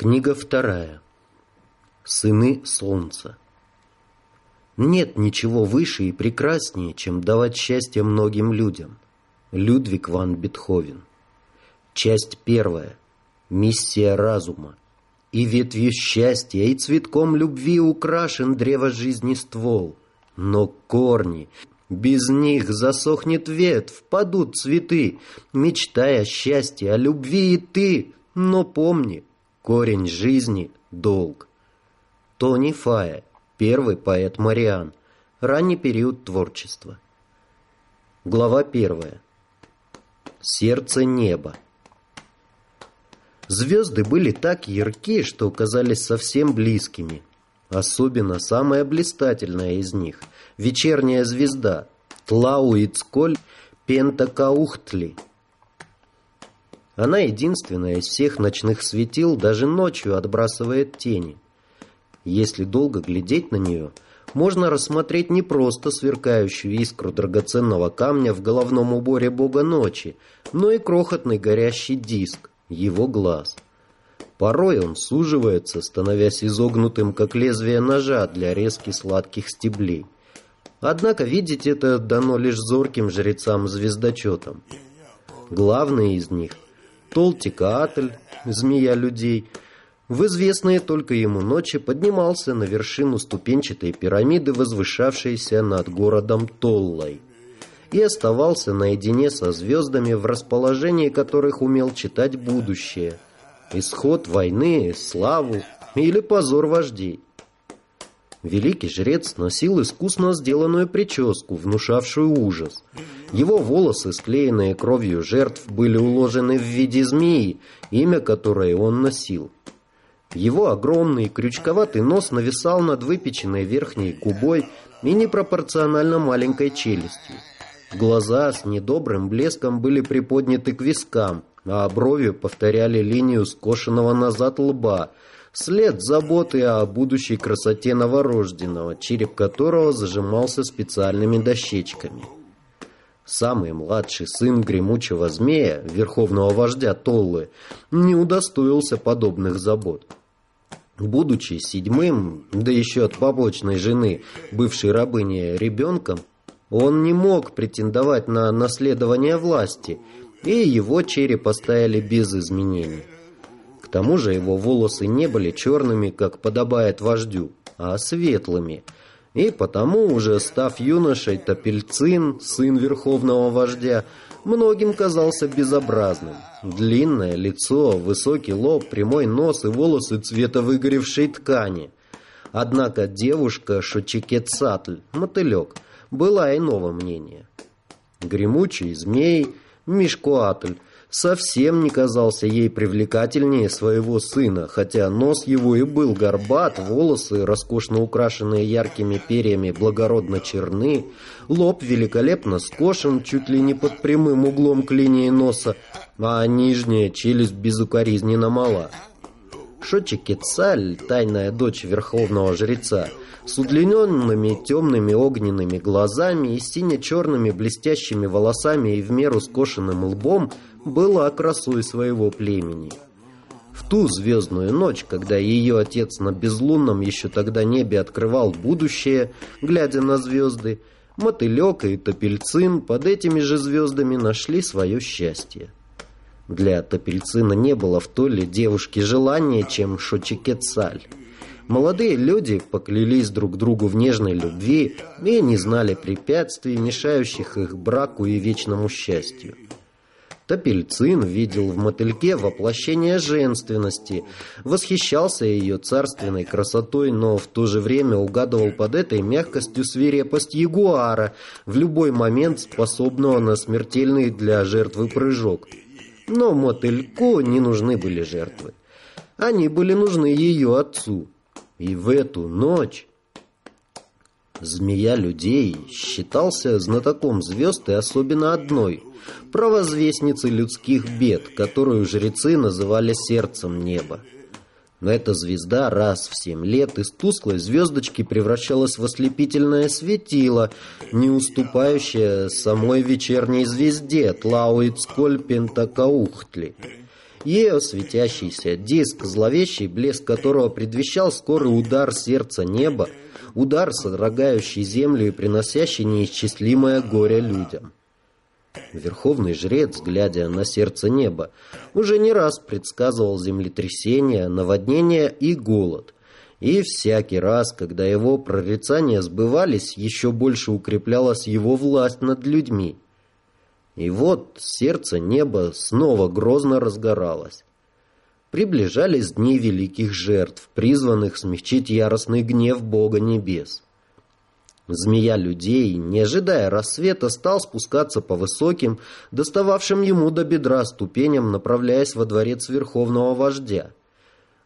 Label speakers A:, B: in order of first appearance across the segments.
A: Книга вторая. Сыны Солнца. Нет ничего выше и прекраснее, чем давать счастье многим людям. Людвиг ван Бетховен. Часть первая. Миссия разума. И ветвью счастья, и цветком любви украшен древо жизни ствол. Но корни, без них засохнет ветвь, падут цветы, мечтая о счастье, о любви и ты. Но помни, корень жизни — долг. Тони Фая, первый поэт Мариан, ранний период творчества. Глава первая. Сердце неба. Звезды были так ярки, что казались совсем близкими. Особенно самая блистательная из них — вечерняя звезда Тлауицколь Пентакаухтли. Она единственная из всех ночных светил даже ночью отбрасывает тени — если долго глядеть на нее, можно рассмотреть не просто сверкающую искру драгоценного камня в головном уборе бога ночи, но и крохотный горящий диск, его глаз. Порой он суживается, становясь изогнутым, как лезвие ножа для резки сладких стеблей. Однако видеть это дано лишь зорким жрецам-звездочетам. Главный из них — Толтикаатль, змея людей — в известные только ему ночи поднимался на вершину ступенчатой пирамиды, возвышавшейся над городом Толлой, и оставался наедине со звездами, в расположении которых умел читать будущее, исход войны, славу или позор вождей. Великий жрец носил искусно сделанную прическу, внушавшую ужас. Его волосы, склеенные кровью жертв, были уложены в виде змеи, имя которой он носил. Его огромный крючковатый нос нависал над выпеченной верхней губой и непропорционально маленькой челюстью. Глаза с недобрым блеском были приподняты к вискам, а брови повторяли линию скошенного назад лба, след заботы о будущей красоте новорожденного, череп которого зажимался специальными дощечками. Самый младший сын гремучего змея, верховного вождя Толлы, не удостоился подобных забот. Будучи седьмым, да еще от побочной жены, бывшей рабыни, ребенком, он не мог претендовать на наследование власти, и его череп оставили без изменений. К тому же его волосы не были черными, как подобает вождю, а светлыми. И потому, уже став юношей, Топельцин, сын верховного вождя, многим казался безобразным. Длинное лицо, высокий лоб, прямой нос и волосы цвета выгоревшей ткани. Однако девушка Шочекецатль, мотылек, была иного мнения. Гремучий змей, Мишкуатль, совсем не казался ей привлекательнее своего сына, хотя нос его и был горбат, волосы, роскошно украшенные яркими перьями, благородно черны, лоб великолепно скошен, чуть ли не под прямым углом к линии носа, а нижняя челюсть безукоризненно мала. Шочи-Кецаль, тайная дочь верховного жреца, с удлиненными темными огненными глазами и сине-черными блестящими волосами и в меру скошенным лбом, была красой своего племени. В ту звездную ночь, когда ее отец на безлунном еще тогда небе открывал будущее, глядя на звезды, мотылек и топельцин под этими же звездами нашли свое счастье. Для топельцина не было в Толе девушки желания, чем Шочекецаль. Молодые люди поклялись друг другу в нежной любви и не знали препятствий, мешающих их браку и вечному счастью. Топельцин видел в мотыльке воплощение женственности, восхищался ее царственной красотой, но в то же время угадывал под этой мягкостью свирепость ягуара, в любой момент способного на смертельный для жертвы прыжок. Но мотыльку не нужны были жертвы. Они были нужны ее отцу. И в эту ночь Змея людей считался знатоком звезд и особенно одной, провозвестницей людских бед, которую жрецы называли сердцем неба. Но эта звезда раз в семь лет из тусклой звездочки превращалась в ослепительное светило, не уступающее самой вечерней звезде Тлауицколь Пентакаухтли. Ее светящийся диск, зловещий блеск которого предвещал скорый удар сердца неба, удар, содрогающий землю и приносящий неисчислимое горе людям. Верховный жрец, глядя на сердце неба, уже не раз предсказывал землетрясения, наводнения и голод. И всякий раз, когда его прорицания сбывались, еще больше укреплялась его власть над людьми. И вот сердце неба снова грозно разгоралось. Приближались дни великих жертв, призванных смягчить яростный гнев Бога Небес. Змея людей, не ожидая рассвета, стал спускаться по высоким, достававшим ему до бедра ступеням, направляясь во дворец верховного вождя.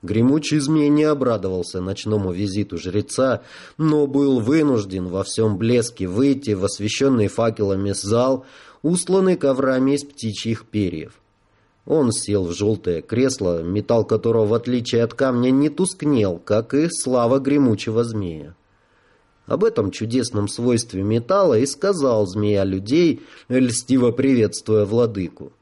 A: Гремучий змей не обрадовался ночному визиту жреца, но был вынужден во всем блеске выйти в освещенный факелами зал, устланный коврами из птичьих перьев. Он сел в желтое кресло, металл которого, в отличие от камня, не тускнел, как и слава гремучего змея. Об этом чудесном свойстве металла и сказал змея людей, льстиво приветствуя владыку.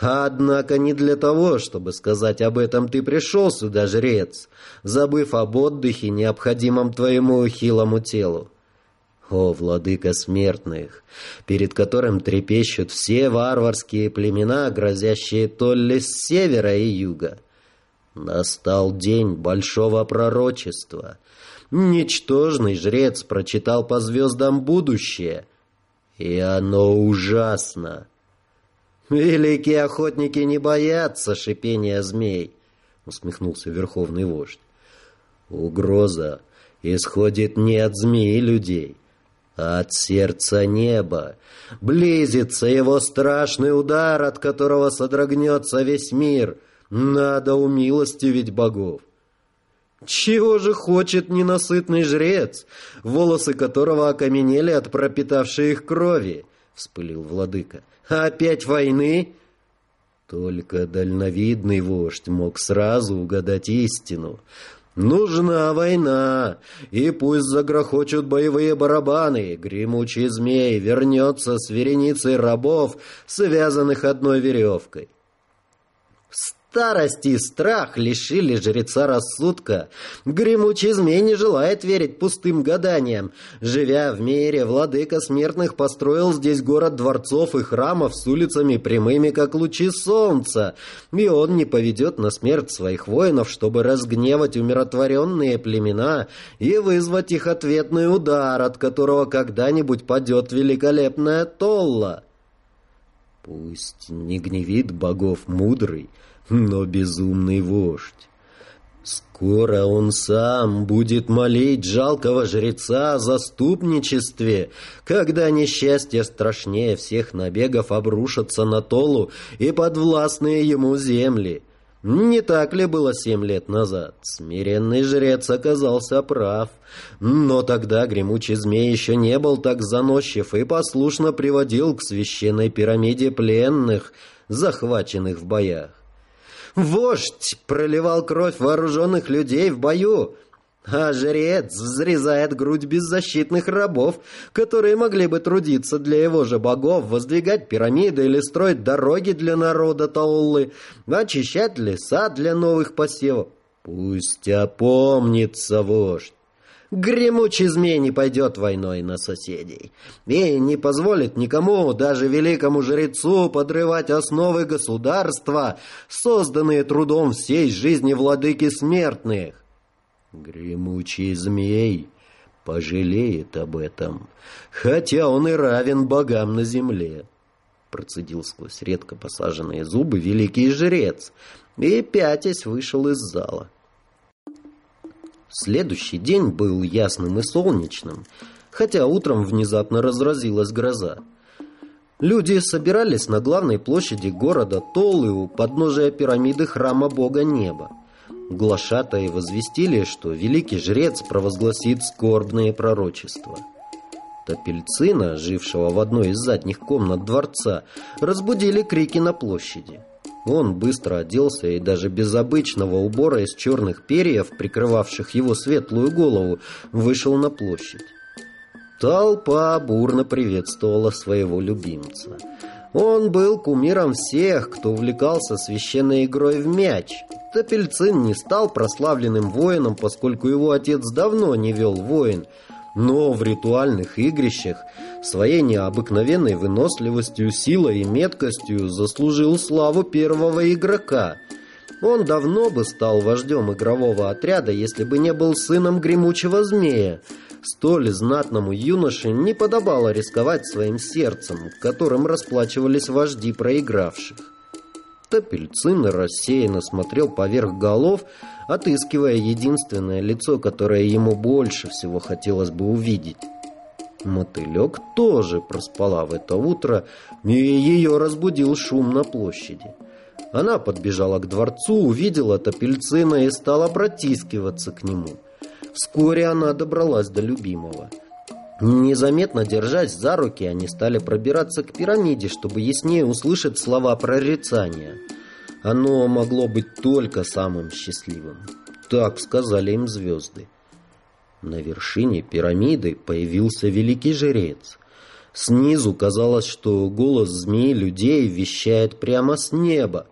A: «Однако не для того, чтобы сказать об этом ты пришел сюда, жрец, забыв об отдыхе, необходимом твоему хилому телу. О, владыка смертных, перед которым трепещут все варварские племена, грозящие то ли с севера и юга. Настал день большого пророчества — Ничтожный жрец прочитал по звездам будущее, и оно ужасно. «Великие охотники не боятся шипения змей», — усмехнулся верховный вождь. «Угроза исходит не от змеи людей, от сердца неба. Близится его страшный удар, от которого содрогнется весь мир. Надо умилостивить богов». Чего же хочет ненасытный жрец, волосы которого окаменели от пропитавшей их крови? Вспылил владыка. Опять войны? Только дальновидный вождь мог сразу угадать истину. Нужна война, и пусть загрохочут боевые барабаны, гремучий змей вернется с вереницей рабов, связанных одной веревкой. Старость и страх лишили жреца рассудка. Гремучий змей не желает верить пустым гаданиям. Живя в мире, владыка смертных построил здесь город дворцов и храмов с улицами прямыми, как лучи солнца. И он не поведет на смерть своих воинов, чтобы разгневать умиротворенные племена и вызвать их ответный удар, от которого когда-нибудь падет великолепная Толла. Пусть не гневит богов мудрый, но безумный вождь. Скоро он сам будет молить жалкого жреца о заступничестве, когда несчастье страшнее всех набегов обрушатся на Толу и подвластные ему земли. Не так ли было семь лет назад? Смиренный жрец оказался прав. Но тогда гремучий змей еще не был так заносчив и послушно приводил к священной пирамиде пленных, захваченных в боях. Вождь проливал кровь вооруженных людей в бою, а жрец взрезает грудь беззащитных рабов, которые могли бы трудиться для его же богов, воздвигать пирамиды или строить дороги для народа Тауллы, очищать леса для новых посевов. Пусть опомнится вождь. Гремучий змей не пойдет войной на соседей и не позволит никому, даже великому жрецу, подрывать основы государства, созданные трудом всей жизни владыки смертных. Гремучий змей пожалеет об этом, хотя он и равен богам на земле. Процедил сквозь редко посаженные зубы великий жрец и, пятясь, вышел из зала. Следующий день был ясным и солнечным, хотя утром внезапно разразилась гроза. Люди собирались на главной площади города Толы у подножия пирамиды храма бога неба. Глашатаи возвестили, что великий жрец провозгласит скорбные пророчества. Топельцина, жившего в одной из задних комнат дворца, разбудили крики на площади. Он быстро оделся и даже без обычного убора из черных перьев, прикрывавших его светлую голову, вышел на площадь. Толпа бурно приветствовала своего любимца. Он был кумиром всех, кто увлекался священной игрой в мяч. Топельцин не стал прославленным воином, поскольку его отец давно не вел воин, но в ритуальных игрищах своей необыкновенной выносливостью, силой и меткостью заслужил славу первого игрока. Он давно бы стал вождем игрового отряда, если бы не был сыном гремучего змея, Столь знатному юноше не подобало рисковать своим сердцем, которым расплачивались вожди проигравших. Топельцин рассеянно смотрел поверх голов, отыскивая единственное лицо, которое ему больше всего хотелось бы увидеть. Мотылек тоже проспала в это утро, и ее разбудил шум на площади. Она подбежала к дворцу, увидела Топельцина и стала протискиваться к нему. Вскоре она добралась до любимого. Незаметно держась за руки, они стали пробираться к пирамиде, чтобы яснее услышать слова прорицания. Оно могло быть только самым счастливым. Так сказали им звезды. На вершине пирамиды появился великий жрец. Снизу казалось, что голос змеи людей вещает прямо с неба.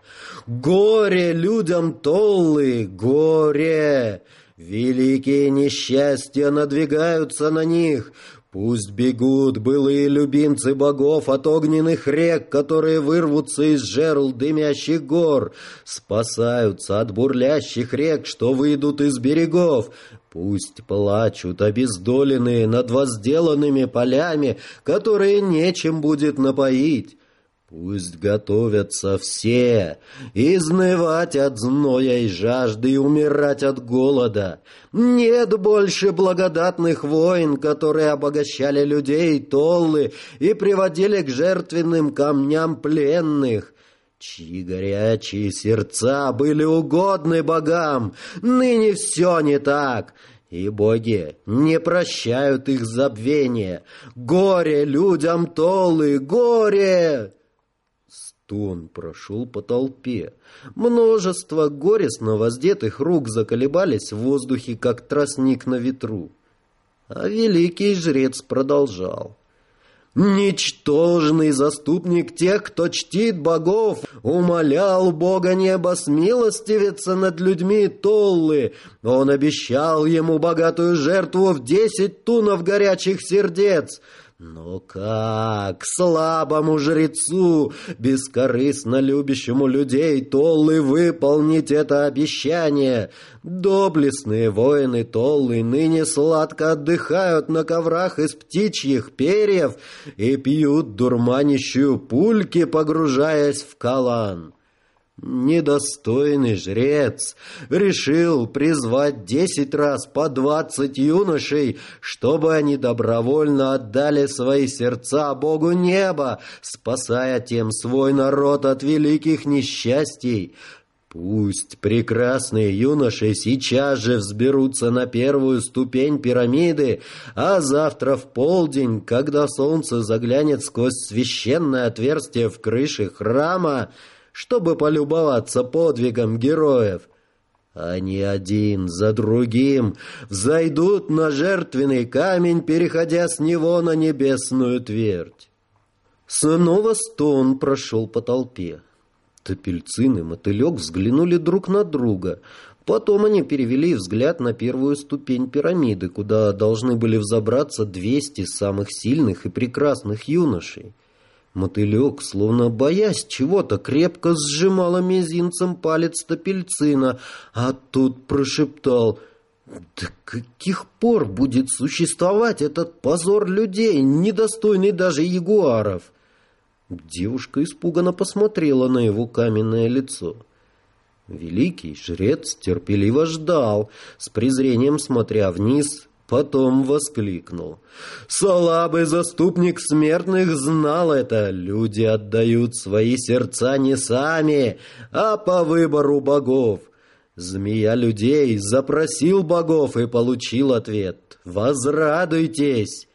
A: «Горе людям Толлы! Горе! Великие несчастья надвигаются на них. Пусть бегут былые любимцы богов от огненных рек, которые вырвутся из жерл дымящих гор, спасаются от бурлящих рек, что выйдут из берегов. Пусть плачут обездоленные над возделанными полями, которые нечем будет напоить. Пусть готовятся все, изнывать от зноя и жажды и умирать от голода. Нет больше благодатных войн, которые обогащали людей толлы и приводили к жертвенным камням пленных, чьи горячие сердца были угодны богам. Ныне все не так, и боги не прощают их забвения. Горе людям толлы, горе! Стон прошел по толпе. Множество горестно воздетых рук заколебались в воздухе, как тростник на ветру. А великий жрец продолжал. Ничтожный заступник тех, кто чтит богов, умолял Бога неба смилостивиться над людьми Толлы. Он обещал ему богатую жертву в десять тунов горячих сердец — но как слабому жрецу, бескорыстно любящему людей, Толлы выполнить это обещание? Доблестные воины Толлы ныне сладко отдыхают на коврах из птичьих перьев и пьют дурманящую пульки, погружаясь в калан. Недостойный жрец решил призвать десять раз по двадцать юношей, чтобы они добровольно отдали свои сердца Богу неба, спасая тем свой народ от великих несчастий. Пусть прекрасные юноши сейчас же взберутся на первую ступень пирамиды, а завтра в полдень, когда солнце заглянет сквозь священное отверстие в крыше храма, чтобы полюбоваться подвигом героев. Они один за другим взойдут на жертвенный камень, переходя с него на небесную твердь. Снова стон прошел по толпе. Топельцин и мотылек взглянули друг на друга. Потом они перевели взгляд на первую ступень пирамиды, куда должны были взобраться двести самых сильных и прекрасных юношей. Мотылек, словно боясь чего-то, крепко сжимала мизинцем палец топельцина, а тут прошептал «До каких пор будет существовать этот позор людей, недостойный даже ягуаров?» Девушка испуганно посмотрела на его каменное лицо. Великий жрец терпеливо ждал, с презрением смотря вниз Потом воскликнул. «Слабый заступник смертных знал это. Люди отдают свои сердца не сами, а по выбору богов. Змея людей запросил богов и получил ответ. Возрадуйтесь!»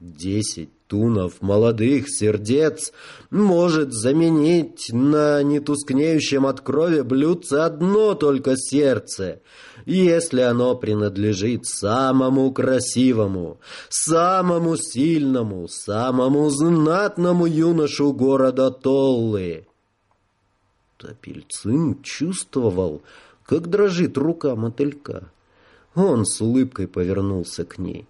A: Десять тунов молодых сердец может заменить на нетускнеющем от крови блюдце одно только сердце, если оно принадлежит самому красивому, самому сильному, самому знатному юношу города Толлы. Топельцин чувствовал, как дрожит рука мотылька. Он с улыбкой повернулся к ней.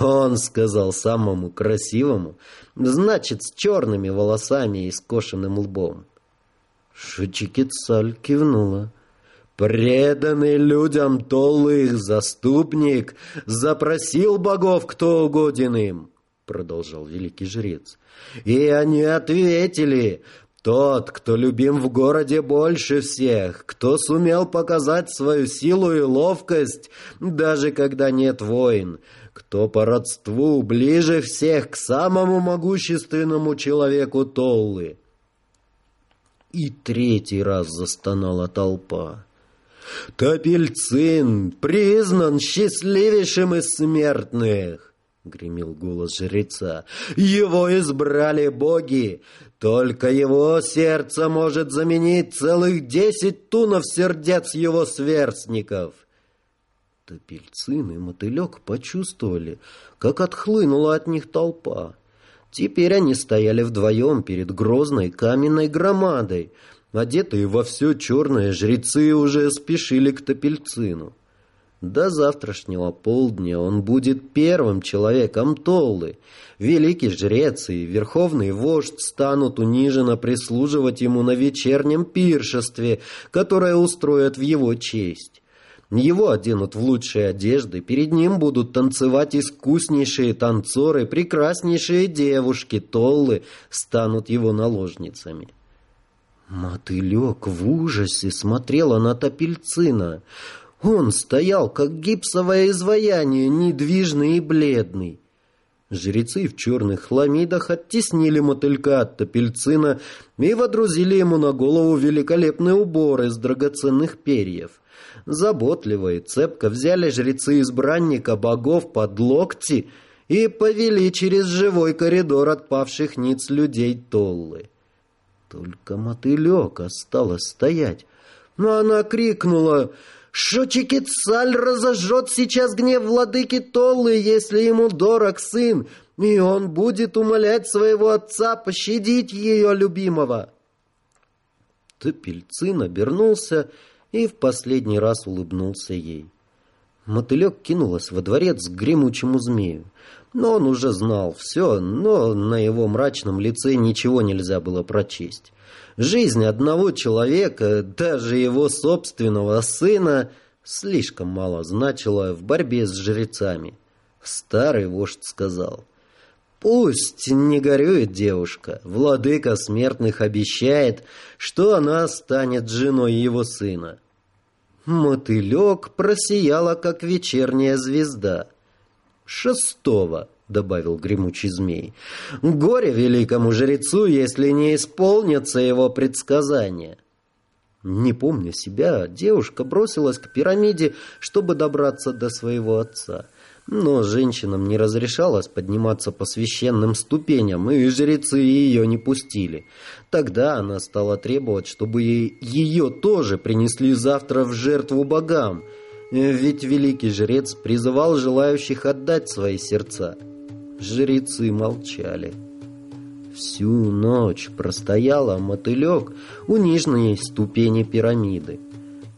A: Он сказал самому красивому, значит, с черными волосами и скошенным лбом. Шучикицаль кивнула. Преданный людям Толых заступник запросил богов, кто угоден им, продолжал великий жрец. И они ответили, тот, кто любим в городе больше всех, кто сумел показать свою силу и ловкость, даже когда нет войн, кто по родству ближе всех к самому могущественному человеку Толлы. И третий раз застонала толпа. «Топельцин признан счастливейшим из смертных!» — гремел голос жреца. «Его избрали боги! Только его сердце может заменить целых десять тунов сердец его сверстников!» Топельцин и мотылек почувствовали, как отхлынула от них толпа. Теперь они стояли вдвоем перед грозной каменной громадой. Одетые во все черное, жрецы уже спешили к Топельцину. До завтрашнего полдня он будет первым человеком Толлы. Великий жрец и верховный вождь станут униженно прислуживать ему на вечернем пиршестве, которое устроят в его честь. Его оденут в лучшие одежды, перед ним будут танцевать искуснейшие танцоры, прекраснейшие девушки, Толлы станут его наложницами. Мотылек в ужасе смотрела на Топельцина — он стоял, как гипсовое изваяние, недвижный и бледный. Жрецы в черных хламидах оттеснили мотылька от топельцина и водрузили ему на голову великолепный убор из драгоценных перьев. Заботливо и цепко взяли жрецы избранника богов под локти и повели через живой коридор отпавших ниц людей Толлы. Только мотылек осталось стоять, но она крикнула что Чикицаль разожжет сейчас гнев владыки Толлы, если ему дорог сын, и он будет умолять своего отца пощадить ее любимого. Топельцин обернулся и в последний раз улыбнулся ей. Мотылек кинулась во дворец к гремучему змею. Но он уже знал все, но на его мрачном лице ничего нельзя было прочесть. Жизнь одного человека, даже его собственного сына, слишком мало значила в борьбе с жрецами. Старый вождь сказал, «Пусть не горюет девушка, владыка смертных обещает, что она станет женой его сына». Мотылек просияла, как вечерняя звезда. «Шестого», — добавил гремучий змей. «Горе великому жрецу, если не исполнятся его предсказания». Не помня себя, девушка бросилась к пирамиде, чтобы добраться до своего отца. Но женщинам не разрешалось подниматься по священным ступеням, и жрецы ее не пустили. Тогда она стала требовать, чтобы ее тоже принесли завтра в жертву богам, ведь великий жрец призывал желающих отдать свои сердца. Жрецы молчали. Всю ночь простояла мотылек у нижней ступени пирамиды.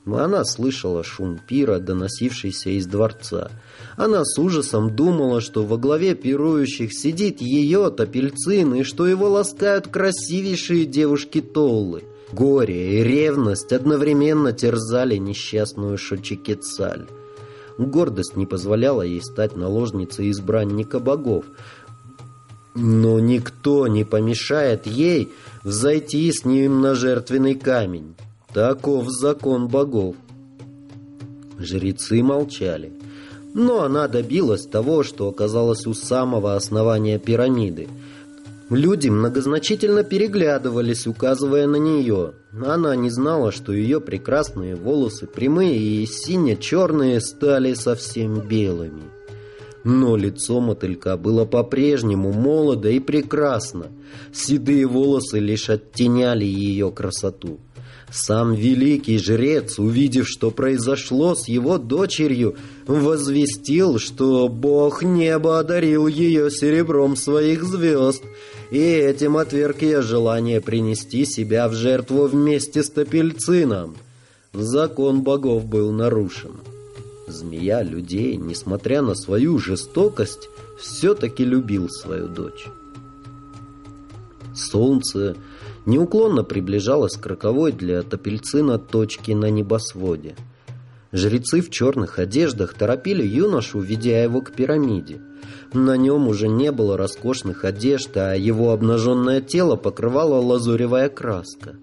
A: Она слышала шум пира, доносившийся из дворца. Она с ужасом думала, что во главе пирующих сидит ее Топельцин, и что его ласкают красивейшие девушки Толлы. Горе и ревность одновременно терзали несчастную Шочекецаль. Гордость не позволяла ей стать наложницей избранника богов. Но никто не помешает ей взойти с ним на жертвенный камень. Таков закон богов. Жрецы молчали. Но она добилась того, что оказалось у самого основания пирамиды. Люди многозначительно переглядывались, указывая на нее. Она не знала, что ее прекрасные волосы, прямые и сине-черные, стали совсем белыми. Но лицо мотылька было по-прежнему молодо и прекрасно. Седые волосы лишь оттеняли ее красоту. Сам великий жрец, увидев, что произошло с его дочерью, возвестил, что бог неба одарил ее серебром своих звезд, и этим отверг ее желание принести себя в жертву вместе с Топельцином. Закон богов был нарушен. Змея людей, несмотря на свою жестокость, все-таки любил свою дочь. Солнце неуклонно приближалось к роковой для Топельцина точке на небосводе. Жрецы в черных одеждах торопили юношу, ведя его к пирамиде. На нем уже не было роскошных одежд, а его обнаженное тело покрывала лазуревая краска.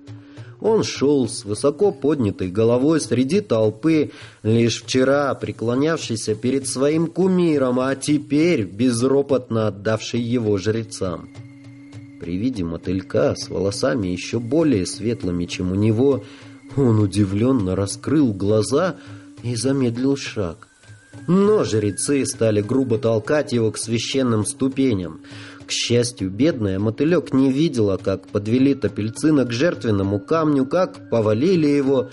A: Он шел с высоко поднятой головой среди толпы, лишь вчера преклонявшийся перед своим кумиром, а теперь безропотно отдавший его жрецам. При виде мотылька с волосами еще более светлыми, чем у него, он удивленно раскрыл глаза и замедлил шаг. Но жрецы стали грубо толкать его к священным ступеням. К счастью, бедная мотылек не видела, как подвели топельцина к жертвенному камню, как повалили его.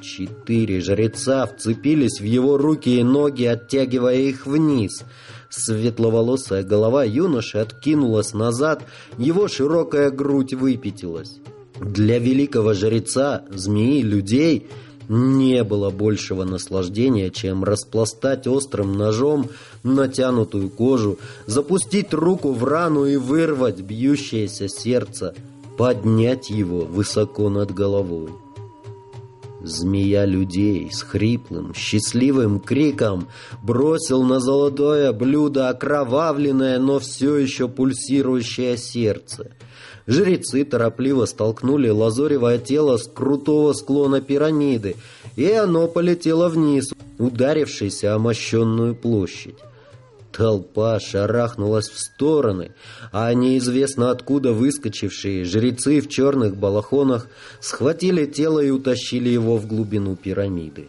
A: Четыре жреца вцепились в его руки и ноги, оттягивая их вниз. Светловолосая голова юноши откинулась назад, его широкая грудь выпятилась. Для великого жреца, змеи, людей — не было большего наслаждения, чем распластать острым ножом натянутую кожу, запустить руку в рану и вырвать бьющееся сердце, поднять его высоко над головой. Змея людей с хриплым, счастливым криком бросил на золотое блюдо окровавленное, но все еще пульсирующее сердце — Жрецы торопливо столкнули лазоревое тело с крутого склона пирамиды, и оно полетело вниз, ударившись о мощенную площадь. Толпа шарахнулась в стороны, а неизвестно откуда выскочившие жрецы в черных балахонах схватили тело и утащили его в глубину пирамиды.